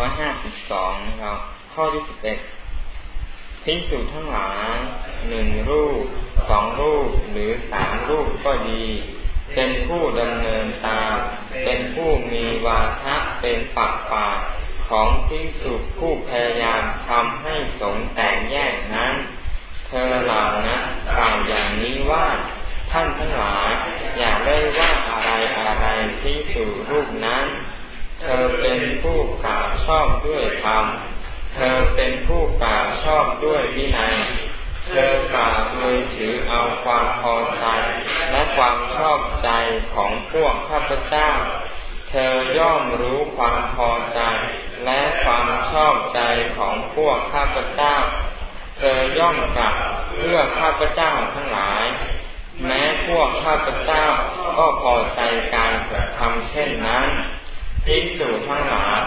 ร้อยห้าสิบสองนะครับ ข้อที่สิบเอ็ดพิสูจทั้งหลายหนึ่งรูปสองรูปหรือสามรูปก็ดี เป็นผู้ดำเนินตาม เป็นผู้มีวาทะเป็นปักป่าของพิสุผู้พยายามทำให้สงแตกแยกนั้น เธอเหล่านั้นกล่าวอย่างนี้ว่าท่านทั้งหลายอย่าได้ว่าอะไรอะไรที่สู่รูปนั้น เธอเป็นผู้กล่าวชอบด้วยธรรม เธอเป็นผู้กล่าวชอบด้วยวินัย เธอกล่าวโดยถือเอาความพอใจและความชอบใจของพวกข้าพเจ้า เธอย่อมรู้ความพอใจและความชอบใจของพวกข้าพเจ้า เธอย่อมกลับเพื่อข้าพเจ้าทั้งหลาย แม้พวกข้าพเจ้าก็พอใจการกระทำเช่นนั้น พิสูจทั้งหลาย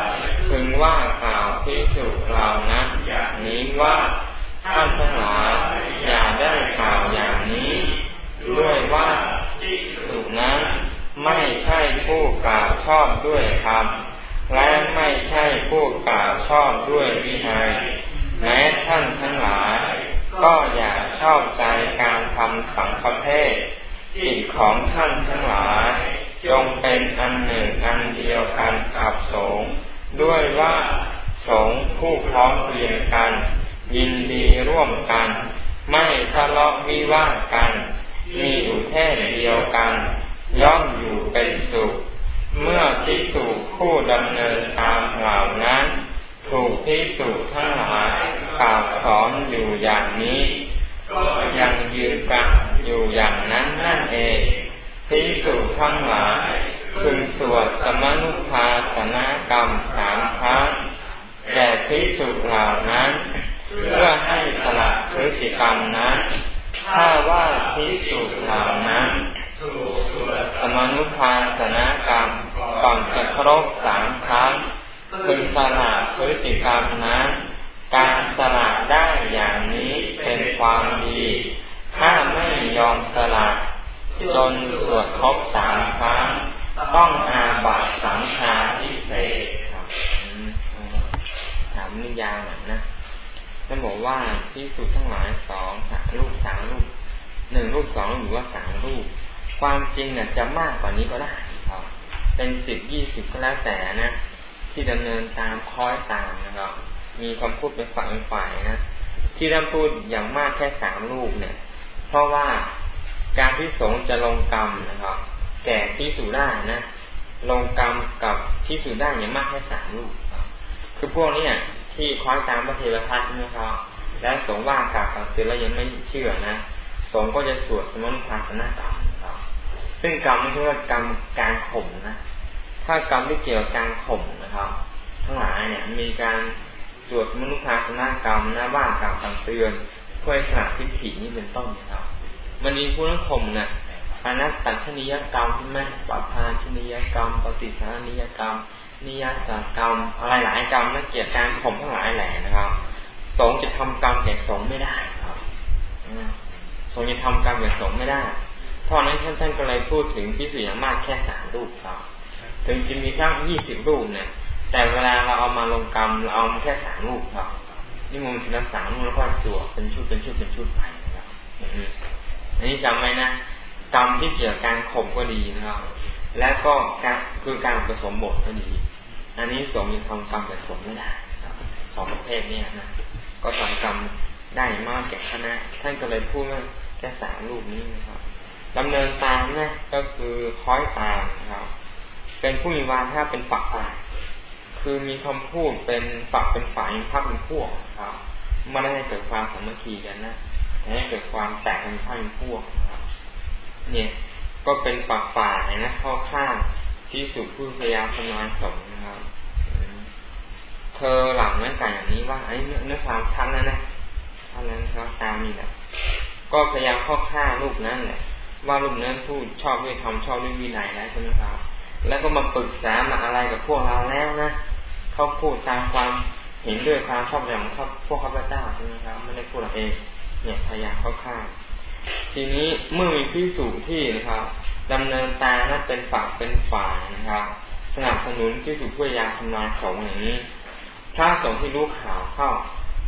พึงว่ากล่าวพิสูจเหล่านั้นอย่างนี้ว่าท่านทั้งหลายอย่าได้กล่าวอย่างนี้ ด้วยว่าพิสูจนั้นไม่ใช่ผู้กล่าวชอบด้วยธรรมและไม่ใช่ผู้กล่าวชอบด้วยวินัยแม้ท่านทั้งหลาย ก็อย่าชอบใจการทำสังฆเทศจิตของท่านทั้งหลาย จงเป็นอันหนึ่งอันเดียวกันกับสงด้วยว่าสงผู้พร้อมเพรียงกัน ยินดีร่วมกัน ไม่ทะเลาะวิวาทกัน มีอุเทศเดียวกัน ย่อมอยู่เป็นสุข เมื่อพิสูจผู้ดำเนินตามเหล่านั้น ถูกพิสูจทั้งหลายกล่าวสอนอยู่อย่างนี้ ก็ยังยืนกันอยู่อย่างนั้นนั่นเอง พิสุทั้งหลายพึงสวดสมนุภาสนากรรมสามครั้งแก่พิสุเหล่านั้น เพื่อให้สละพฤติกรรมนั้น ถ้าว่าพิสุเหล่านั้น สมนุภาสนากรรมก่อนจะครบสามครั้งพึงสละพฤติกรรมนั้น การสละได้อย่างนี้เป็นความดี ถ้าไม่ยอมสละ จนสวดครบสามครั้ง ต้องอาบัตสังฆาทิเศษครับถามนิยามนะท่านบอกว่าที่สุดทั้งหลายสองสามรูปสามรูปหนึ่งรูปสองหรือว่าสามรูป ความจริงเนี่ยจะมากกว่านี้ก็ได้ครับเป็นสิบยี่สิบก็แล้วแต่นะ ที่ดำเนินตามคอยตามนะครับมีคำพูดเป็นฝ่ายเป็นฝ่ายนะที่ท่านพูดอย่างมากแค่สามรูปเนี่ย เพราะว่า การที่สงจะลงกรรมนะครับ แก่ที่สูได้นะ ลงกรรมกับที่สูได้อย่างมากแค่สามลูกคือพวกนี้ที่คล้อยตามพระเทวทัตใช่ไหมครับและสงว่ากล่าวคำเตือนแล้วยังไม่เชื่อนะสงก็จะสวดสมณภาสนากรรมครับซึ่งกรรมไม่ใช่ว่ากรรมการข่มนะถ้ากรรมที่เกี่ยวกับการข่มนะครับ ทั้งหลายเนี่ยมีการสวดมนุษย์ภาสนากรรมนะว่ากล่าวคำเตือนเพื่อสละทิฏฐินี้เป็นต้นนะครับ มันมีผู้นักข่มนะอนัตตัชนิยกรรมใช่ไหมปพาชนิยกรรม ปฏิสารนิยกรรม นิยสากรรม อะไรหลายกรรมนั่นเกี่ยวกับการข่มทั้งหลายแหล่นะครับ สงจะทำกรรมแก่สงไม่ได้ครับสงจะทำกรรมแก่สงไม่ได้เพรานั้นท่านท่านก็เลยพูดถึงพิสูจน์อย่างมากแค่สามรูปครับ ถึงจะมีทั้งยี่สิบรูปเนี่ย แต่เวลาเราเอามาลงกรรมเราเอาแค่สามรูปครับ นี่มันทีละสามรูปแล้วก็จวบเป็นชุดเป็นชุดเป็นชุดไปนะครับ อันนี้จำไว้นะกรรมที่เกี่ยวกับการข่มก็ดีนะครับ และก็การคือการผสมบทก็ดี อันนี้สงยังทำกรรมผสมไม่ได้สองประเภทเนี่ยนะก็ทำกรรมได้มากแก่คณะท่านก็เลยพูดว่าแค่สามรูปนี้นะครับดำเนินตามนะก็คือคอยตามนะครับ เป็นผู้มีวาทะเป็นฝักฝ่ายคือมีคำพูดเป็นฝักเป็นฝ่ายพักเป็นพวกครับไม่ได้ให้เกิดความสามัคคีกันนะ ให้เกิดความแตกเป็นข้างพวกเนี่ย ก็เป็นฝักฝ่ายนะเข้าข้างที่สุดผู้พยายามทำลายสงนะครับ เธอหลังนั่นกันอย่างนี้ว่าไอ้เนื้อความชัดแล้วนะอันนั้นครับตามนี่แหละก็พยายามเข้าข้างรูปนั้นแหละว่ารูปนั้นพูดชอบด้วยธรรมชอบด้วยวินัยแล้วใช่ไหมครับ แล้วก็มาปรึกษามาอะไรกับพวกเราแล้วนะเขาพูดตามความเห็นด้วยความชอบอย่างของพวกข้าพเจ้าใช่ไหมครับไม่ได้พูดเราเอง เนี่ยพยายามเข้าข้างทีนี้เมื่อมีพิสูจที่นะครับดำเนินตานั้นเป็นฝักเป็นฝ่ายนะครับ สนับสนุนพิสูจพยายามทำลายสงอย่างนี้พระสงฆ์ที่รู้ข่าวเข้า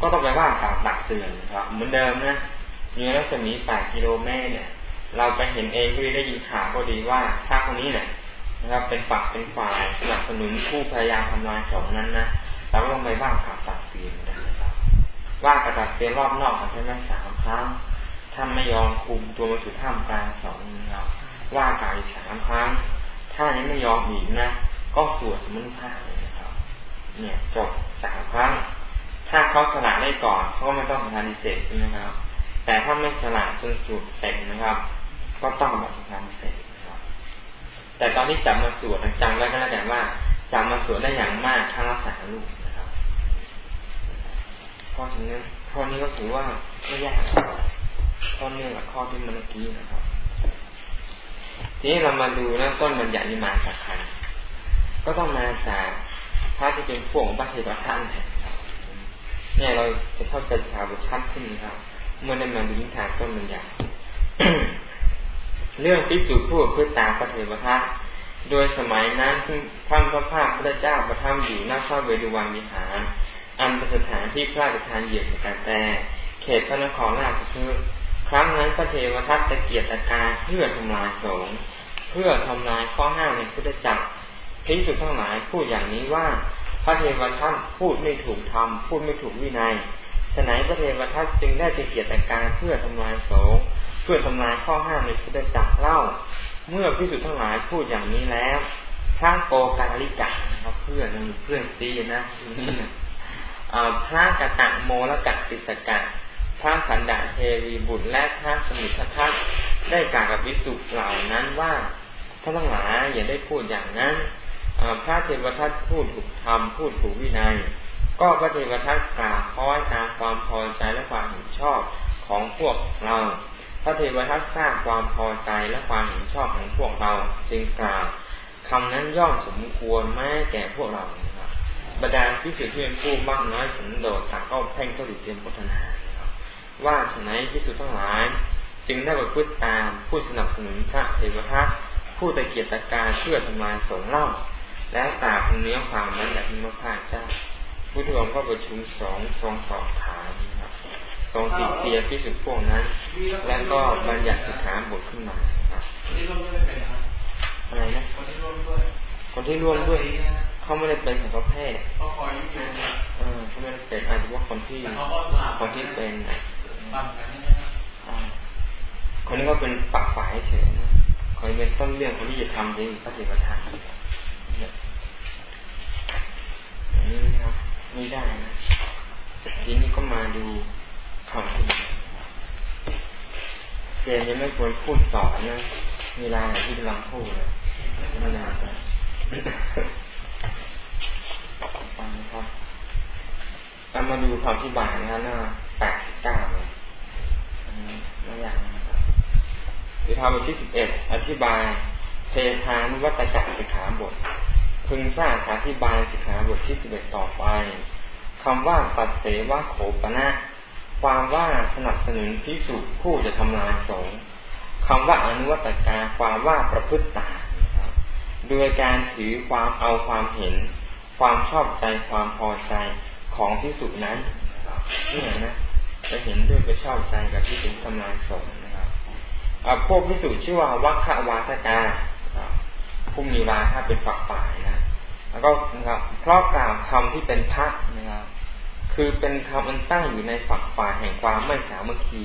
ก็ต้องไปว่ากล่าวตักเตือนครับ เหมือนเดิมนะอยู่รัศมีแปดกิโลเมตรเนี่ย เราไปเห็นเองก็ได้ยินข่าวก็ดีว่าพระคนนี้เนี่ยนะครับ เป็นฝักเป็นฝ่ายสนับสนุนผู้พยายามทำลายสงนั้นนะเราก็ต้องไปว่ากล่าวตักเตือนนะครับ ว่ากล่าวตักเตือนรอบนอกใช่ไหมสามครั้งถ้าไม่ยอมคุมตัวมาสู่ท่ามกลางสองนะครับว่ากล่าวอีกสามครั้งถ้านี้ไม่ยอมอีกนะ ก็สวดสมุนไพรนะครับ เนี่ยจบสามครั้ง ถ้าเขาสละได้ก่อนเขาก็ไม่ต้องทำดิเศษใช่ไหมครับ แต่ถ้าไม่สละจนสุดเสร็จนะครับ ก็ต้องแบบทำดิเศษนะครับ แต่ตอนที่จับมาสวดจำไว้ก็แล้วกันว่าจับมาสวดได้อย่างมากถ้ารักษาลูกนะ เพราะฉะนั้นข้อนี้ก็ถือว่าไม่ยากข้อเนื่องกับข้อที่เมื่อกี้นะครับ ทีนี้เรามาดูนะต้นบัญญัติมาจากใครก็ต้องมาจากพระที่เป็นพวกพระเทวทัตเนี่ยเราจะเข้าใจข่าวชัดขึ้นครับเมื่อได้มาดูนิทานต้นบัญญัติเรื่องพิสูจน์ผู้พื่อตามพระเทวทัตโดยสมัยนั้นท่านพระภาคพระเจ้าประทับอยู่หน้าพระเวรุวันวิหาร อันเป็นสถานที่พระราชทานเหยียบกาแต่ เขตพระนครราชคฤห์ครั้งนั้นพระเทวทัตตะเกียรติการเพื่อทำลายสงฆ์เพื่อทำลายข้อห้ามในพุทธจักรพิสุทั้งหลายพูดอย่างนี้ว่าพระเทวทัตพูดไม่ถูกธรรมพูดไม่ถูกวินัยฉนัยพระเทวทัตจึงได้ตะเกียรติการเพื่อทำลายสงฆ์เพื่อทำลายข้อห้ามในพุทธจักรเล่า เมื่อพิสุทั้งหลายพูดอย่างนี้แล้วพระโกกาลิกะนะครับเพื่อนเพื่อนซีนะ พระกตะโมละกัติสกะพระสันดาเทวีบุตรและพระสมุททัตได้กล่าวกับวิสุเหล่านั้นว่าท่านทั้งหลายอย่าได้พูดอย่างนั้นพระเทวทัตพูดถูกธรรมพูดถูกวินัย ก็พระเทวทัตกล่าวค้อยตามความพอใจและความเห็นชอบของพวกเรา พระเทวทัตทราบความพอใจและความเห็นชอบของพวกเรา จึงกล่าวคำนั้นย่อมสมควรแม้แก่พวกเรา บรรดาพิสุทธิ์ที่เป็นผู้มากน้อยสันโดษต่างก็เพ่งเข้าถึงเตรียมพัฒนาว่าฉนัยพิสุทั้งหลาย จึงได้ประพฤติตามผู้สนับสนุนพระเทวทัตผู้ตะเกียรตะการเพื่อทำลายสงเล่า แล้วกล่าวเนื้อความนั้นแบบนี้มาพาเจ้าผู้ทวงก็ประชุมสองทรงสอบถามครับทรงติเตียพิสุพวกนั้น แล้วก็บัญญัติสิกขาบทขึ้นมาครับอะไรนะคนที่ร่วมด้วย คนที่ร่วมด้วยเขาไม่ได้เป็นของประเภทเขาคอยยุ่งเออเขาไม่ได้เป็นอาจจะว่าคนที่คนที่เป็นคนนี้ก็เป็นปากฝ่ายเฉยนะคอยเป็นต้นเรื่องคนที่จะทำเองพระเทวทานอย่างนี้นะครับนี่ได้นะทีนี้ก็มาดูคำที่เจนยังไม่ควรพูดสอนนะเวลาที่กำลังพูดเลยไม่นานฟังนะครับ เรามาดูคำที่บายนะหน้าแปดสิบเก้าเลยไม่ยากนะครับคือทำบทที่สิบเอ็ดอธิบาย เทธานุวัตจักสิกขาบท พึงทราบอธิบายสิกขาบทที่สิบเอ็ดต่อไปคำว่าตัดเสวะโขปนะ ความว่าสนับสนุนพิสุผู้จะทำลายสงคำว่าอนุวัตกาความว่าประพฤติตานะครับโดยการถือความเอาความเห็น ความชอบใจความพอใจ ของพิสุนั้นนี่นะจะเห็นด้วยไปชอบใจกับที่เป็นทำลายสงนะครับพวกพิสุชื่อว่าวัคควาทกาผู้มีวาถ้าเป็นฝักฝ่ายนะแล้วก็นะครับเพราะกล่าวคำที่เป็นพักนะครับคือเป็นคำมันตั้งอยู่ในฝักฝ่ายแห่งความไม่สามัคคี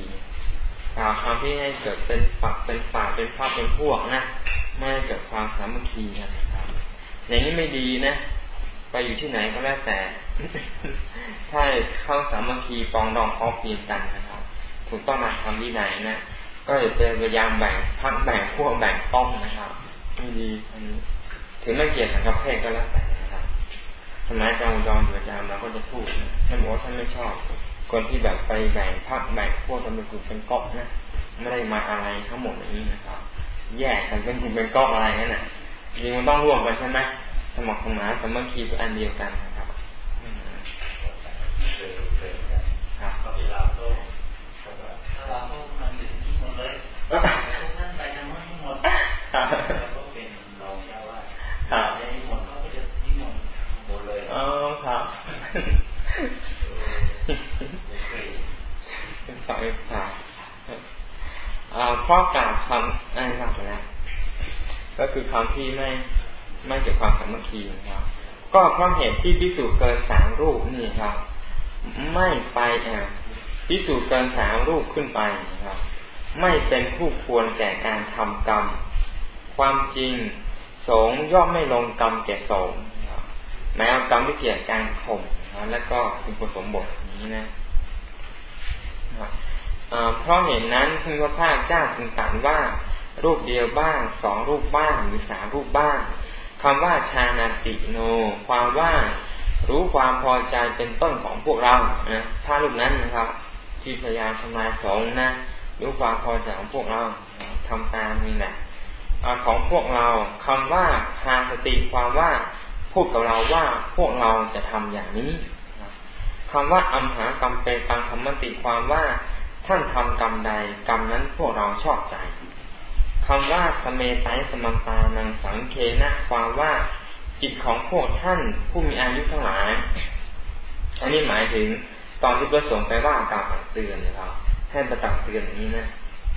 กล่าวคำที่ให้เกิดเป็นฝักเป็นฝ่ายเป็นพักเป็นพวกนะไม่เกิดความสามัคคีนะครับอย่างนี้ไม่ดีนะ ไปอยู่ที่ไหนก็แล้วแต่ ถ้าเข้าสามัคคีปองดองพอเพียงกันนะครับ ถูกต้องมาทำวินัยนะ ก็จะเป็นพยายามแบ่งพักแบ่งพวกแบ่งป้องนะครับไม่ดีอันนี้ถึงไม่เกี่ยวกับเพศก็แล้วแต่นะครับสมัยอาจารย์อุดรอาจารย์เราก็จะพูดท่านบอกว่าท่านไม่ชอบ คนที่แบบไปแบ่งพักแบ่งพวกทำเป็นกลุ่มเป็นก๊อกนะ ไม่ได้มาอะไรทั้งหมดอย่างนี้นะครับ แยกกันเป็นกลุ่มเป็นก๊อกอะไรนั่นแหละจริงมันต้องร่วมกันใช่ไหม สมัครสมานสมัคคีเป็นอันเดียวกันนะครับครับก็เวลาโตลาโตมันอยู่ที่หมดเลยท่านไปทำให้หมดแล้วก็เป็นรองเจ้าว่าในหมดเขาก็จะนิมนต์หมดเลยอ๋อครับสอยผ่าเพราะกล่าวคำอะไรบ้างไปแล้วก็คือคำที่ไม่ ไม่เกี่ยวความสามัคคีนะครับก็เพราะเหตุที่พิสูจน์เกินสามรูปนี่ครับ ไม่ไปอ่าพิสูจน์เกินสามรูปขึ้นไปนะครับ ไม่เป็นผู้ควรแก่การทำกรรม ความจริงสงย่อมไม่ลงกรรมแก่สงแม้กรรมที่เกี่ยวกับการข่มนะแล้วก็เป็นผสมบทนี้นะเพราะเห็นนั้นพระพาเจ้าจึงตรัสว่ารูปเดียวบ้างสองรูปบ้างหรือสามรูปบ้าง คำว่าชานาติโน ความว่ารู้ความพอใจเป็นต้นของพวกเรานะถ้ารูปนั้นนะครับ ที่พยายามทำลายสงนะรู้ความพอใจของพวกเราทำตามนี่แหละของพวกเราคำว่าพาสติความว่าพูดกับเราว่าพวกเราจะทำอย่างนี้คำว่าอัมหากรรมเปตังคำมติความว่าท่านทำกรรมใดกรรมนั้นพวกเราชอบใจ คำว่าสเมตัยสมันตานังสังเคนะความว่าจิตของพวกท่านผู้มีอายุทั้งหลาย อันนี้หมายถึงตอนที่พระสงฆ์ไปว่ากล่าวตักเตือนนะครับให้ประตักเตือนนี้นะ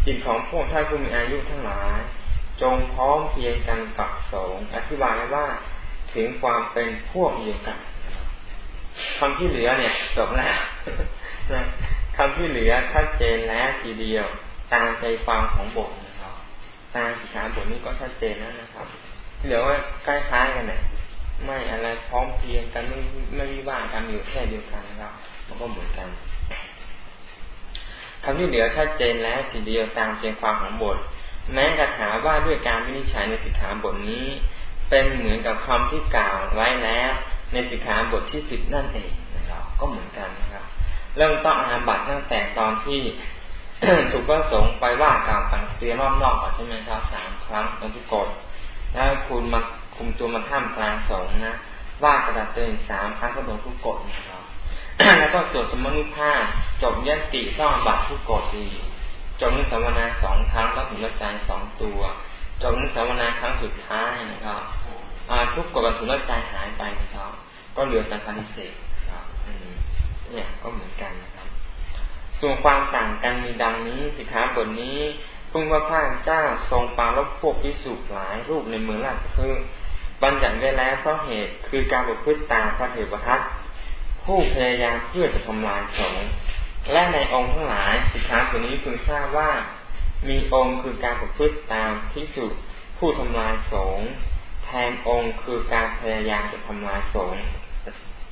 จิตของพวกท่านผู้มีอายุทั้งหลาย จงพร้อมเพียงกันกับสงอธิบายว่าถึงความเป็นพวกเดียวกันคำที่เหลือเนี่ยจบแล้วคำที่เหลือชัดเจนแล้วทีเดียวตามใจฟังของบท ตามสิขาบทนี้ก็ชัดเจนแล้วนะครับเหลือว่าใกล้คล้ายกันเนี่ยไม่อะไรพร้อมเพียงกันไม่ไม่วิวากันอยู่แค่เดียวกันนะครับ มันก็เหมือนกันคำที่เหลือชัดเจนแล้วทีเดียวตามใจความของบท แม้กระถาว่าด้วยการวินิจฉัยในสิกขาบทนี้ เป็นเหมือนกับคำที่กล่าวไว้แล้วในสิกขาบทที่สิบนั่นเองนะครับก็เหมือนกันนะครับเริ่มต้องอาบัตตั้งแต่ตอนที่ ถูกพระสงฆ์ไปว่ากล่าวตังเตียรอบนอกก่อนใช่ไหมครับสามครั้งตอนที่กดแล้วคุณมาคุมตัวมาท่ามกลางสงฆ์นะว่ากระดาษเตือนสามครั้งก็โดนทุกกฎนะครับแล้วก็สวดสมนุภาพจบยันติต้องบัตรทุกกฎดีจบนิสวนาสองครั้งแล้วถึงละใจสองตัวจบนิสวนาครั้งสุดท้ายนะครับทุกกฎถุนละใจหายไปนะครับ ก็เหลือสังฆาริเศษครับเนี่ยก็เหมือนกันนะ ส่วนความต่างกันมีดังนี้สิขาบทนี้พุ่งพระพาเจ้าทรงปาลบพวกพิสุหลายรูปในเมืองราชคฤห์บัญญัติไว้แล้วเพราะเหตุคือการประพฤติตามพระเถรทัตผู้พยายามเพื่อจะทำลายสงฆ์และในองค์ทั้งหลายสิขาบทนี้พึงทราบว่า มีองค์คือการประพฤติตามพิสุผู้ทำลายสงฆ์แทนองค์คือการพยายามจะทำลายสงฆ์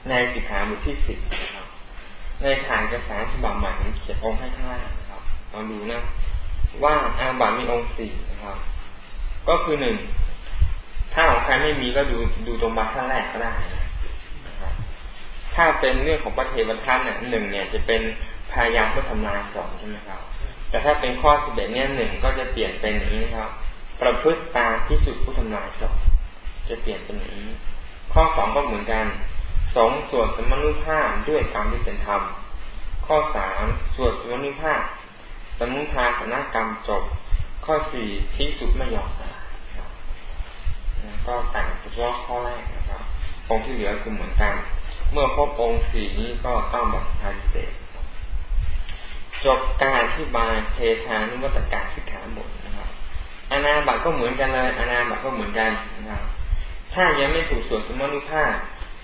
ในสิกขาบทที่สิบนะครับ ในฐานกระแสฉบับใหม่เขียนองค์ให้ข้างล่างนะครับลองดูนะ ว่าอาบัตมีองค์สี่นะครับ ก็คือหนึ่งถ้าของใครไม่มีก็ดูดูตรงบัตรท่านแรกก็ได้นะครับถ้าเป็นเรื่องของประเทวทันเนี่ยหนึ่งเนี่ยจะเป็นพยายามเพื่อทำลายสองใช่ไหมครับ แต่ถ้าเป็นข้อสิบเอ็ดเนี่ยหนึ่งก็จะเปลี่ยนเป็นอย่างนี้ครับ ประพฤติตามพิสุทธิ์ผู้ทำลายสองจะเปลี่ยนเป็นอย่างนี้ ข้อสองก็เหมือนกัน สองส่วนสมนุภาพด้วยกรรมที่เป็นธรรม ข้อสามส่วนสมนุภาพสมุทาสนกรรมจบ ข้อสี่พิสุดไม่ยอมสละก็ต่างเฉพาะข้อแรกนะครับองค์ที่เหลือคือเหมือนกัน เมื่อพบองค์สี่นี้ก็ต้องบัตรทันเสร็จจบการอธิบายเพทานุวัตการสิกขาบทนะครับอนาบัตก็เหมือนกันเลยอนาบัตก็เหมือนกันนะครับ ถ้ายังไม่ถูกส่วนสมนุภาพ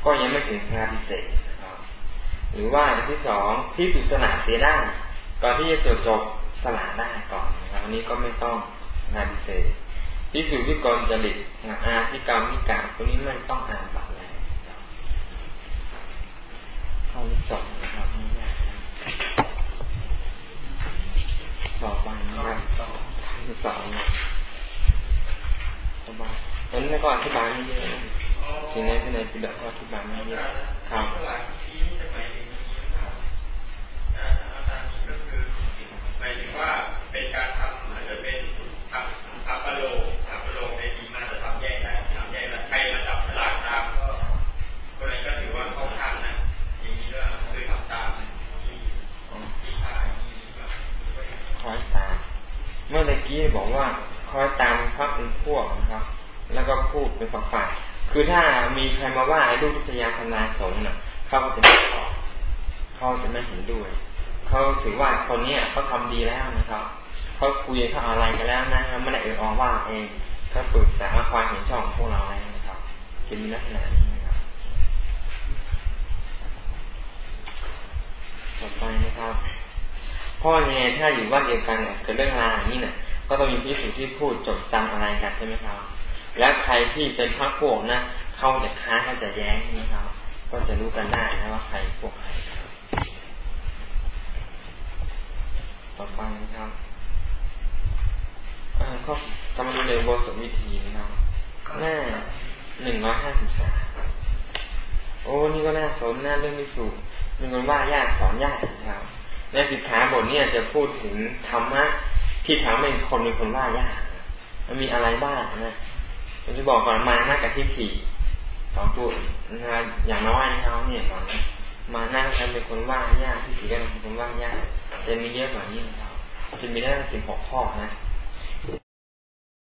ก็ยังไม่ถึงงานพิเศษหรือว่าอันที่สองที่สุสละเสียได้ ก่อนที่จะจบจบสละได้ก่อนนะครับอันนี้ก็ไม่ต้องงานพิเศษที่สุวิกรจริตอาธิกรรมนิกาพวกนี้ไม่ต้องอ่านบัตรแล้วข้อที่สองนะครับนี่ยากต่อไปนะครับที่สองสบายตอนนี้ก็อธิบายไม่เยอะ ทีนี้ที่ในปิฎกอธิบายไม่เยอะครับหมายถึงว่าเป็นการทำอาจจะเป็นอัปอัปโลอัปโลในทีมาจะทำแยกได้ทำแยกได้ใครมาจับฉลากตามก็คนนั้นก็ถือว่าเขาข้างนะอย่างนี้ก็คือทำตามที่ที่ท่าคอยตาม เมื่อกี้บอกว่าคอยตามพักเป็นพวกนะครับ แล้วก็พูดเป็นฝักฝ่าย คือถ้ามีใครมาว่าไอ้ลูกทุพยาทำลายสงฆ์น่ะเขาก็จะไม่ชอบเขาจะไม่เห็นด้วย เขาถือว่าคนเนี้ยเขาทาดีแล้วนะครับเขาคุยเขาอะไรกันแล้วนะไม่ได้เอออว่าเองเขาปรึกษาความเห็นชอบของพวกเราแล้วนะครับจะมีลักษณะนี้นะครับ ต่อไปนะครับพ่อเนี่ยถ้าอยู่บ้าเดียวกันเนี่ยเกิดเรื่องราวอย่างนี้เนี่ยก็ต้องมีพิสูจน์ที่พูดจดจำอะไรกันใช่ไหมครับ แล้วใครที่เป็นพรรคพวกนะเขาจะค้านเขาจะแย้งนะครับ ก็จะรู้กันได้นะว่าใครพวกใครต่อไปนะครับข้อกำลังเรียนบทสวิธีนะครับหน้าหนึ่งร้อยห้าสิบสามโอ้นี่ก็น่าสนน่าเรื่องมิสูมีคนว่ายากสอนยากนะครับในสิกขาบทนี้จะพูดถึงธรรมะที่ทำให้คนเป็นคนว่ายากมันมีอะไรบ้างนะ ผมจะบอกก่อนมาหน้ากับทิฏฐิสองตัวนะอย่างน้อยนะครับเนี่ยก่อนมาหน้าจะเป็นคนว่ายากทิฏฐิก็เป็นคนว่ายากจะมีเยอะกว่านี้นะครับจะมีได้สิบหกข้อนะ